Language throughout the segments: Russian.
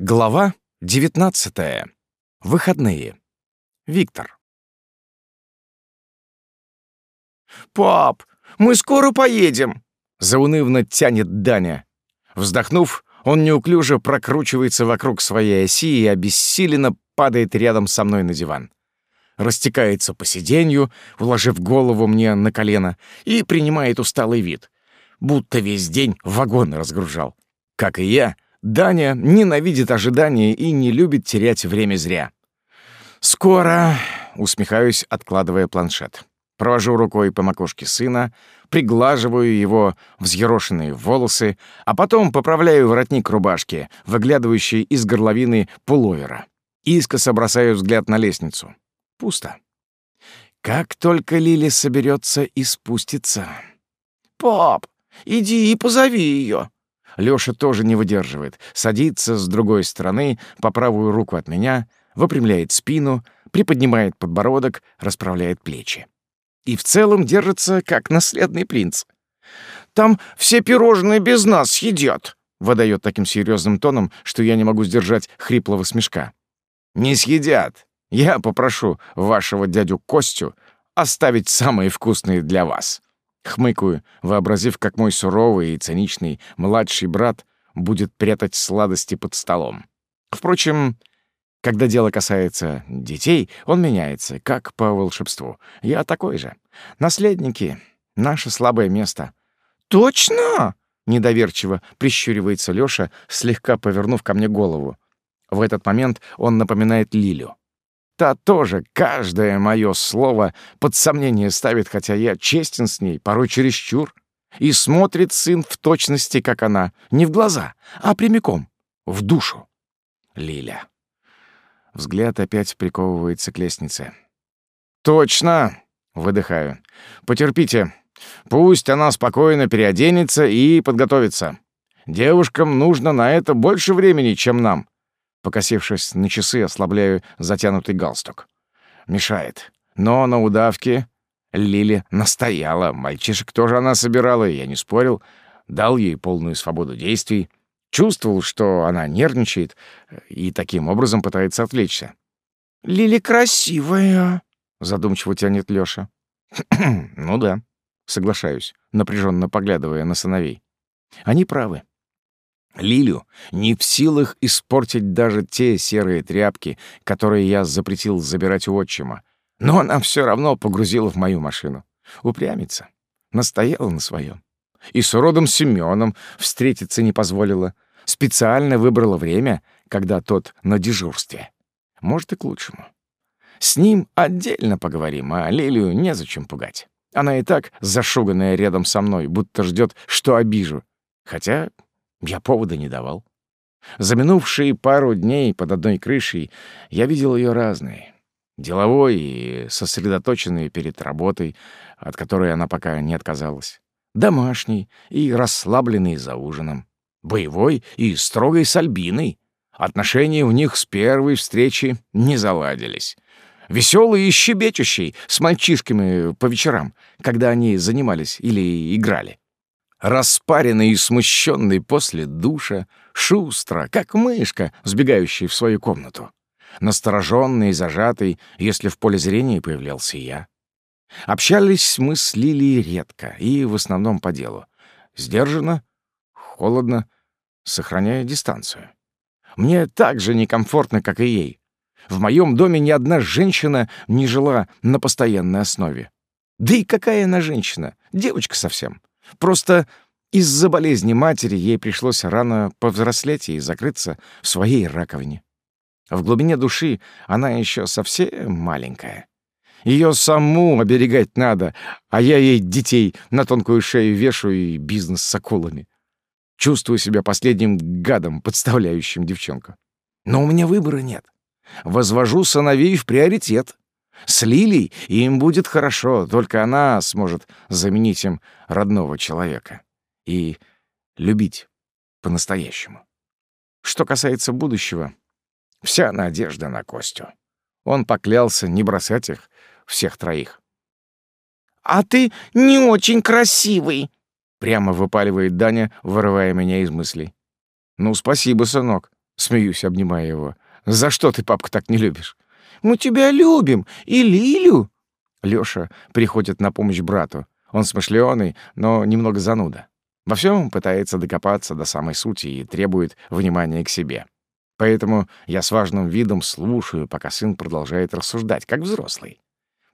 Глава 19. Выходные. Виктор. «Пап, мы скоро поедем!» — заунывно тянет Даня. Вздохнув, он неуклюже прокручивается вокруг своей оси и обессиленно падает рядом со мной на диван. Растекается по сиденью, уложив голову мне на колено, и принимает усталый вид, будто весь день вагоны разгружал. Как и я — Даня ненавидит ожидания и не любит терять время зря. «Скоро», — усмехаюсь, откладывая планшет. Провожу рукой по макушке сына, приглаживаю его взъерошенные волосы, а потом поправляю воротник рубашки, выглядывающий из горловины пуловера. Искоса бросаю взгляд на лестницу. Пусто. Как только Лили соберется и спустится. «Пап, иди и позови ее», Лёша тоже не выдерживает, садится с другой стороны, по правую руку от меня, выпрямляет спину, приподнимает подбородок, расправляет плечи. И в целом держится, как наследный принц. «Там все пирожные без нас съедят», — выдает таким серьезным тоном, что я не могу сдержать хриплого смешка. «Не съедят. Я попрошу вашего дядю Костю оставить самые вкусные для вас». Хмыкаю, вообразив, как мой суровый и циничный младший брат будет прятать сладости под столом. Впрочем, когда дело касается детей, он меняется, как по волшебству. Я такой же. Наследники — наше слабое место. «Точно?» — недоверчиво прищуривается Лёша, слегка повернув ко мне голову. В этот момент он напоминает Лилю. Та тоже каждое мое слово под сомнение ставит, хотя я честен с ней, порой чересчур. И смотрит сын в точности, как она, не в глаза, а прямиком, в душу. Лиля. Взгляд опять приковывается к лестнице. «Точно!» — выдыхаю. «Потерпите. Пусть она спокойно переоденется и подготовится. Девушкам нужно на это больше времени, чем нам. Покосившись на часы, ослабляю затянутый галстук. Мешает. Но на удавке Лили настояла. Мальчишек тоже она собирала, я не спорил. Дал ей полную свободу действий. Чувствовал, что она нервничает и таким образом пытается отвлечься. «Лили красивая», — задумчиво тянет Лёша. «Ну да», — соглашаюсь, напряженно поглядывая на сыновей. Они правы. Лилю не в силах испортить даже те серые тряпки, которые я запретил забирать у отчима. Но она все равно погрузила в мою машину. Упрямится. Настояла на своем. И с уродом Семеном встретиться не позволила. Специально выбрала время, когда тот на дежурстве. Может, и к лучшему. С ним отдельно поговорим, а Лилию незачем пугать. Она и так зашуганная рядом со мной, будто ждет, что обижу. Хотя я повода не давал. За минувшие пару дней под одной крышей я видел ее разные. Деловой и сосредоточенный перед работой, от которой она пока не отказалась. Домашний и расслабленный за ужином. Боевой и строгой с Альбиной. Отношения у них с первой встречи не заладились. Веселый и щебечущий с мальчишками по вечерам, когда они занимались или играли распаренный и смущенный после душа, шустро, как мышка, сбегающая в свою комнату. Настороженный и зажатый, если в поле зрения появлялся я. Общались мы с Лилией редко и в основном по делу. Сдержанно, холодно, сохраняя дистанцию. Мне так же некомфортно, как и ей. В моем доме ни одна женщина не жила на постоянной основе. Да и какая она женщина? Девочка совсем. Просто из-за болезни матери ей пришлось рано повзрослеть и закрыться в своей раковине. В глубине души она еще совсем маленькая. Ее саму оберегать надо, а я ей детей на тонкую шею вешу и бизнес с акулами. Чувствую себя последним гадом, подставляющим девчонку. Но у меня выбора нет. Возвожу сыновей в приоритет. С Лилей им будет хорошо, только она сможет заменить им родного человека и любить по-настоящему. Что касается будущего, вся надежда на Костю. Он поклялся не бросать их, всех троих. «А ты не очень красивый!» — прямо выпаливает Даня, вырывая меня из мыслей. «Ну, спасибо, сынок», — Смеюсь, обнимая его. «За что ты, папка, так не любишь?» «Мы тебя любим. И Лилю». Лёша приходит на помощь брату. Он смышлёный, но немного зануда. Во всем пытается докопаться до самой сути и требует внимания к себе. Поэтому я с важным видом слушаю, пока сын продолжает рассуждать, как взрослый.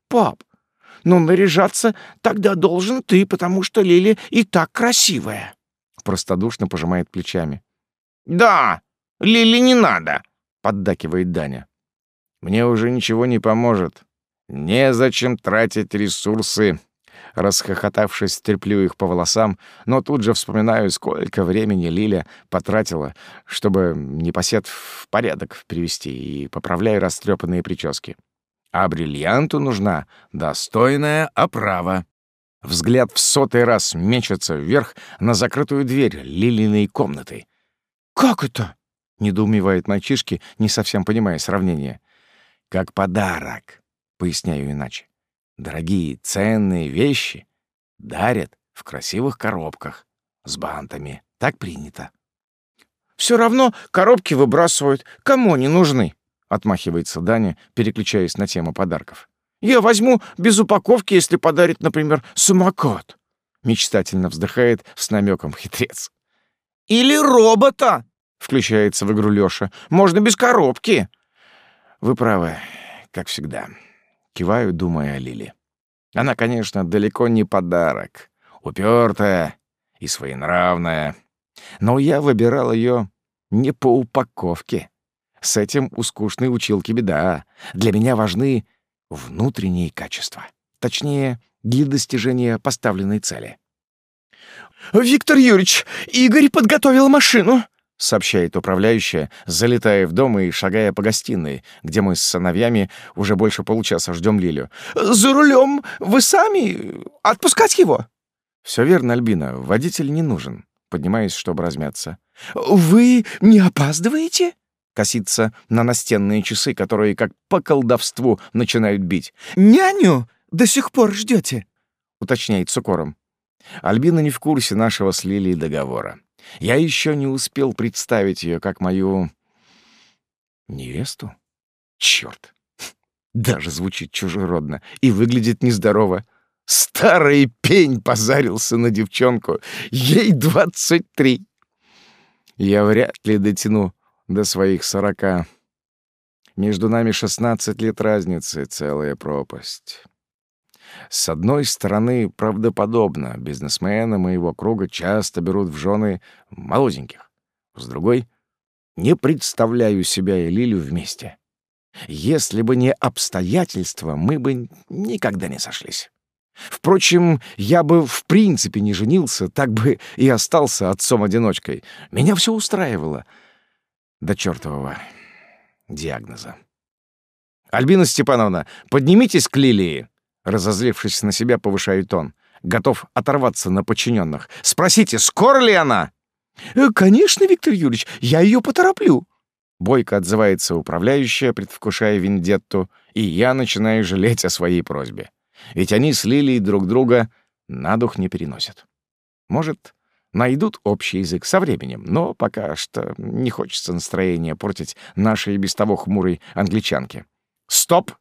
«Пап, ну наряжаться тогда должен ты, потому что Лили и так красивая». Простодушно пожимает плечами. «Да, Лили не надо», — поддакивает Даня. «Мне уже ничего не поможет. Незачем тратить ресурсы расхохотавшись, треплю их по волосам, но тут же вспоминаю, сколько времени Лиля потратила, чтобы непосед в порядок привести и поправляю растрепанные прически. А бриллианту нужна достойная оправа. Взгляд в сотый раз мечется вверх на закрытую дверь Лилиной комнаты. «Как это?» — недоумевает мальчишки, не совсем понимая сравнение. «Как подарок», — поясняю иначе. Дорогие, ценные вещи дарят в красивых коробках с бантами. Так принято. Все равно коробки выбрасывают. Кому они нужны? Отмахивается Даня, переключаясь на тему подарков. Я возьму без упаковки, если подарит, например, самокат. Мечтательно вздыхает с намеком хитрец. Или робота, включается в игру Лёша. Можно без коробки. Вы правы, как всегда. Киваю, думая о Лиле. Она, конечно, далеко не подарок. Упертая и своенравная. Но я выбирал ее не по упаковке. С этим у скучной училки беда. Для меня важны внутренние качества. Точнее, для достижения поставленной цели. «Виктор Юрьевич, Игорь подготовил машину!» — сообщает управляющая, залетая в дом и шагая по гостиной, где мы с сыновьями уже больше получаса ждем Лилю. «За рулем вы сами? Отпускать его?» Все верно, Альбина, водитель не нужен», — поднимаясь, чтобы размяться. «Вы не опаздываете?» — косится на настенные часы, которые, как по колдовству, начинают бить. «Няню до сих пор ждете? уточняет с укором. Альбина не в курсе нашего с Лилией договора. Я еще не успел представить ее как мою... невесту? Черт! Даже звучит чужеродно и выглядит нездорово. Старый пень позарился на девчонку. Ей двадцать три. Я вряд ли дотяну до своих сорока. Между нами шестнадцать лет разницы, целая пропасть. С одной стороны, правдоподобно, бизнесмены моего круга часто берут в жены молоденьких. С другой, не представляю себя и Лилю вместе. Если бы не обстоятельства, мы бы никогда не сошлись. Впрочем, я бы в принципе не женился, так бы и остался отцом-одиночкой. Меня все устраивало. До чертового диагноза. «Альбина Степановна, поднимитесь к Лилии!» Разозлившись на себя, повышает тон. Готов оторваться на подчиненных. «Спросите, скоро ли она?» «Э, «Конечно, Виктор Юрьевич, я ее потороплю». Бойко отзывается управляющая, предвкушая вендетту, и я начинаю жалеть о своей просьбе. Ведь они с Лилией друг друга на дух не переносят. Может, найдут общий язык со временем, но пока что не хочется настроение портить нашей без того хмурой англичанке. «Стоп!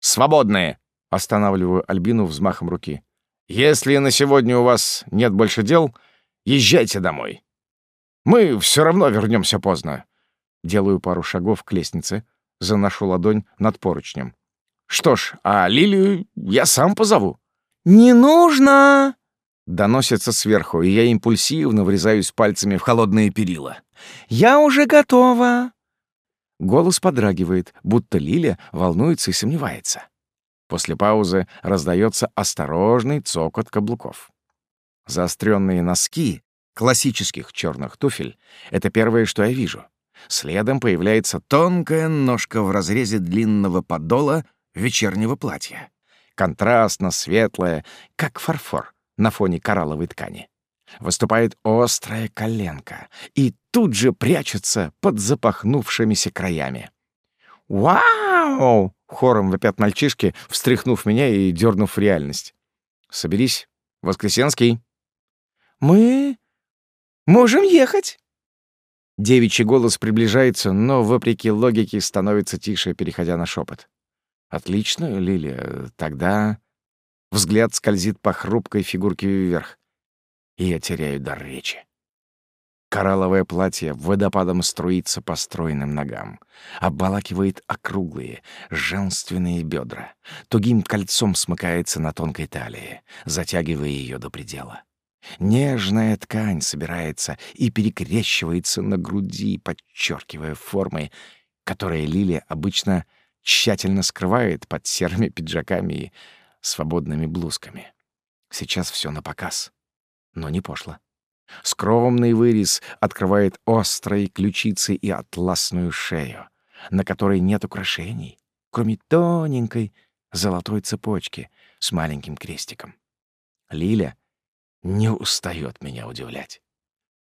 Свободные!» Останавливаю Альбину взмахом руки. «Если на сегодня у вас нет больше дел, езжайте домой. Мы все равно вернемся поздно». Делаю пару шагов к лестнице, заношу ладонь над поручнем. «Что ж, а Лилию я сам позову». «Не нужно!» Доносится сверху, и я импульсивно врезаюсь пальцами в холодные перила. «Я уже готова!» Голос подрагивает, будто Лиля волнуется и сомневается. После паузы раздается осторожный цокот каблуков. Заостренные носки классических черных туфель — это первое, что я вижу. Следом появляется тонкая ножка в разрезе длинного подола вечернего платья. Контрастно светлая, как фарфор на фоне коралловой ткани. Выступает острая коленка и тут же прячется под запахнувшимися краями. «Вау!» Хором вопят мальчишки, встряхнув меня и дернув реальность. «Соберись, Воскресенский». «Мы можем ехать?» Девичий голос приближается, но, вопреки логике, становится тише, переходя на шепот. «Отлично, Лилия. Тогда...» Взгляд скользит по хрупкой фигурке вверх, и я теряю дар речи. Коралловое платье водопадом струится по стройным ногам, обволакивает округлые, женственные бедра, тугим кольцом смыкается на тонкой талии, затягивая ее до предела. Нежная ткань собирается и перекрещивается на груди, подчеркивая формы, которые Лилия обычно тщательно скрывает под серыми пиджаками и свободными блузками. Сейчас все на показ, но не пошло. Скромный вырез открывает острые ключицы и атласную шею, на которой нет украшений, кроме тоненькой золотой цепочки с маленьким крестиком. Лиля не устает меня удивлять.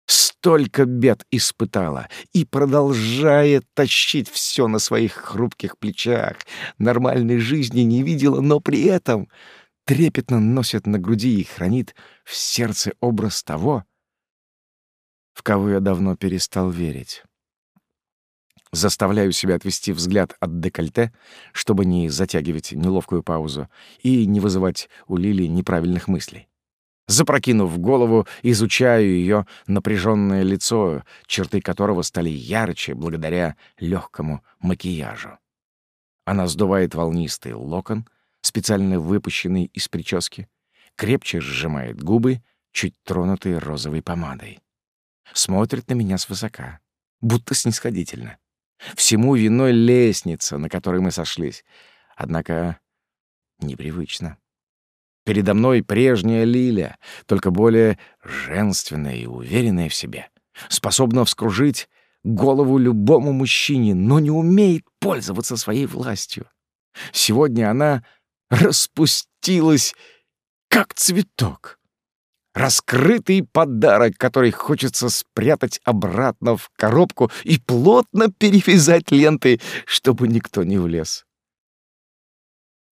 Столько бед испытала и продолжает тащить все на своих хрупких плечах. Нормальной жизни не видела, но при этом трепетно носит на груди и хранит в сердце образ того, в кого я давно перестал верить. Заставляю себя отвести взгляд от декольте, чтобы не затягивать неловкую паузу и не вызывать у Лили неправильных мыслей. Запрокинув голову, изучаю ее напряженное лицо, черты которого стали ярче благодаря легкому макияжу. Она сдувает волнистый локон, специально выпущенный из прически, крепче сжимает губы, чуть тронутые розовой помадой смотрит на меня свысока, будто снисходительно. Всему виной лестница, на которой мы сошлись. Однако непривычно. Передо мной прежняя Лиля, только более женственная и уверенная в себе. Способна вскружить голову любому мужчине, но не умеет пользоваться своей властью. Сегодня она распустилась, как цветок. Раскрытый подарок, который хочется спрятать обратно в коробку и плотно перевязать лентой, чтобы никто не влез.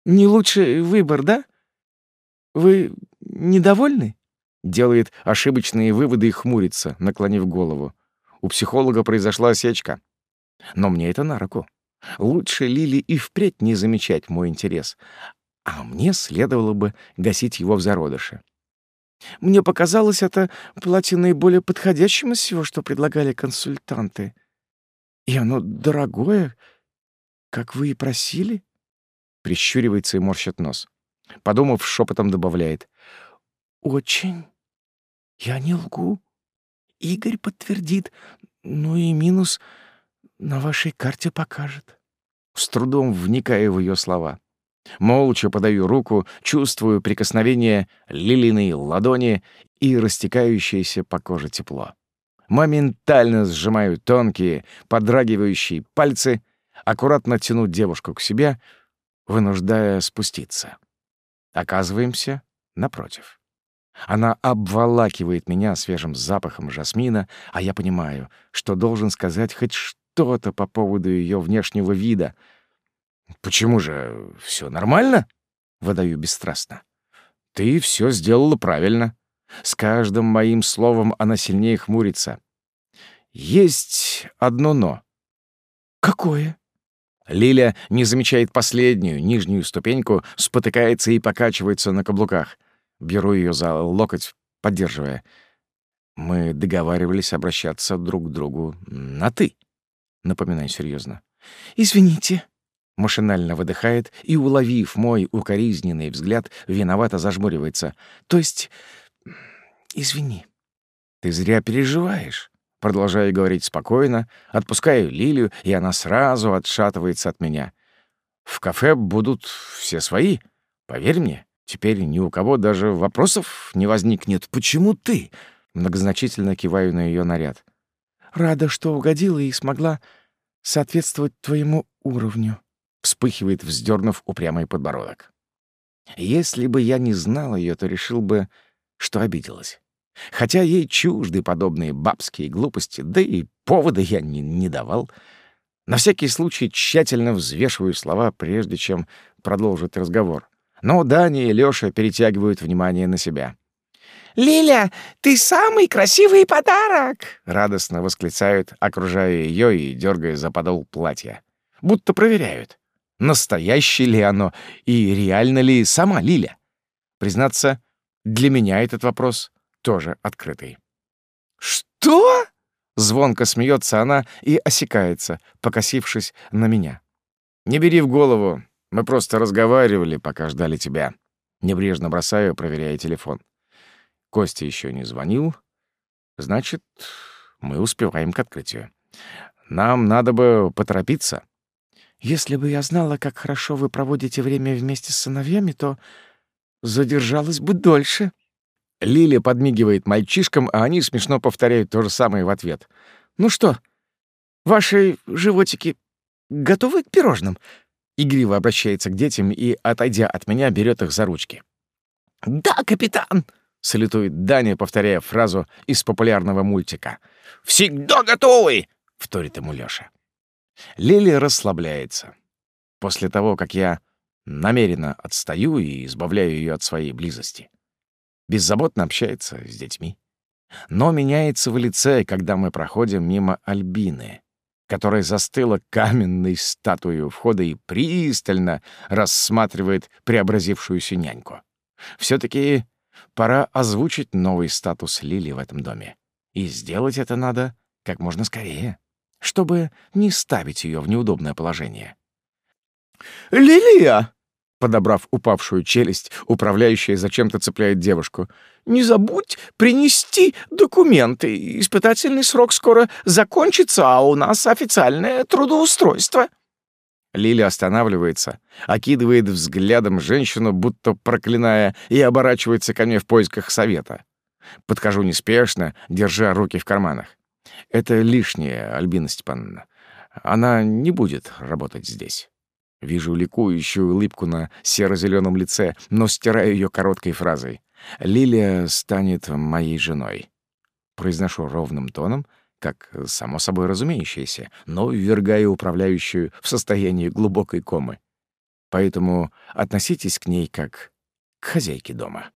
«Не лучший выбор, да? Вы недовольны?» Делает ошибочные выводы и хмурится, наклонив голову. У психолога произошла осечка. Но мне это на руку. Лучше Лили и впредь не замечать мой интерес, а мне следовало бы гасить его в зародыше. Мне показалось это платье наиболее подходящим из всего, что предлагали консультанты. И оно дорогое, как вы и просили. Прищуривается и морщит нос. Подумав, шепотом добавляет. «Очень. Я не лгу. Игорь подтвердит. Ну и минус на вашей карте покажет». С трудом вникая в ее слова. Молча подаю руку, чувствую прикосновение лилиной ладони и растекающееся по коже тепло. Моментально сжимаю тонкие, подрагивающие пальцы, аккуратно тяну девушку к себе, вынуждая спуститься. Оказываемся напротив. Она обволакивает меня свежим запахом жасмина, а я понимаю, что должен сказать хоть что-то по поводу ее внешнего вида — «Почему же? Все нормально?» — выдаю бесстрастно. «Ты все сделала правильно. С каждым моим словом она сильнее хмурится. Есть одно «но». «Какое?» Лиля не замечает последнюю, нижнюю ступеньку, спотыкается и покачивается на каблуках. Беру ее за локоть, поддерживая. Мы договаривались обращаться друг к другу на «ты», напоминаю серьезно. «Извините», Машинально выдыхает и, уловив мой укоризненный взгляд, виновато зажмуривается. То есть... Извини. Ты зря переживаешь. Продолжаю говорить спокойно, отпускаю Лилию, и она сразу отшатывается от меня. В кафе будут все свои, поверь мне. Теперь ни у кого даже вопросов не возникнет. Почему ты? Многозначительно киваю на ее наряд. Рада, что угодила и смогла соответствовать твоему уровню вспыхивает, вздернув упрямый подбородок. Если бы я не знал ее, то решил бы, что обиделась. Хотя ей чужды подобные бабские глупости, да и повода я не, не давал. На всякий случай тщательно взвешиваю слова, прежде чем продолжить разговор. Но Даня и Лёша перетягивают внимание на себя. «Лиля, ты самый красивый подарок!» — радостно восклицают, окружая ее и дергая за подол платья. Будто проверяют, настоящее ли оно и реально ли сама Лиля. Признаться, для меня этот вопрос тоже открытый. «Что?» — звонко смеется она и осекается, покосившись на меня. «Не бери в голову, мы просто разговаривали, пока ждали тебя». Небрежно бросаю, проверяя телефон. Костя еще не звонил. Значит, мы успеваем к открытию. Нам надо бы поторопиться. Если бы я знала, как хорошо вы проводите время вместе с сыновьями, то задержалась бы дольше. Лиля подмигивает мальчишкам, а они смешно повторяют то же самое в ответ. «Ну что, ваши животики готовы к пирожным?» Игриво обращается к детям и, отойдя от меня, берет их за ручки. «Да, капитан!» — салютует Даня, повторяя фразу из популярного мультика. «Всегда готовы!» — вторит ему Лёша. Лили расслабляется. После того, как я намеренно отстаю и избавляю ее от своей близости. Беззаботно общается с детьми. Но меняется в лице, когда мы проходим мимо Альбины, которая застыла каменной статуей у входа и пристально рассматривает преобразившуюся няньку. все таки пора озвучить новый статус Лили в этом доме. И сделать это надо как можно скорее чтобы не ставить ее в неудобное положение. «Лилия!» Подобрав упавшую челюсть, управляющая зачем-то цепляет девушку. «Не забудь принести документы. Испытательный срок скоро закончится, а у нас официальное трудоустройство». Лиля останавливается, окидывает взглядом женщину, будто проклиная, и оборачивается ко мне в поисках совета. Подхожу неспешно, держа руки в карманах. Это лишнее, Альбина Степановна. Она не будет работать здесь. Вижу ликующую улыбку на серо-зеленом лице, но стираю ее короткой фразой. «Лилия станет моей женой». Произношу ровным тоном, как само собой разумеющееся, но ввергаю управляющую в состояние глубокой комы. Поэтому относитесь к ней как к хозяйке дома.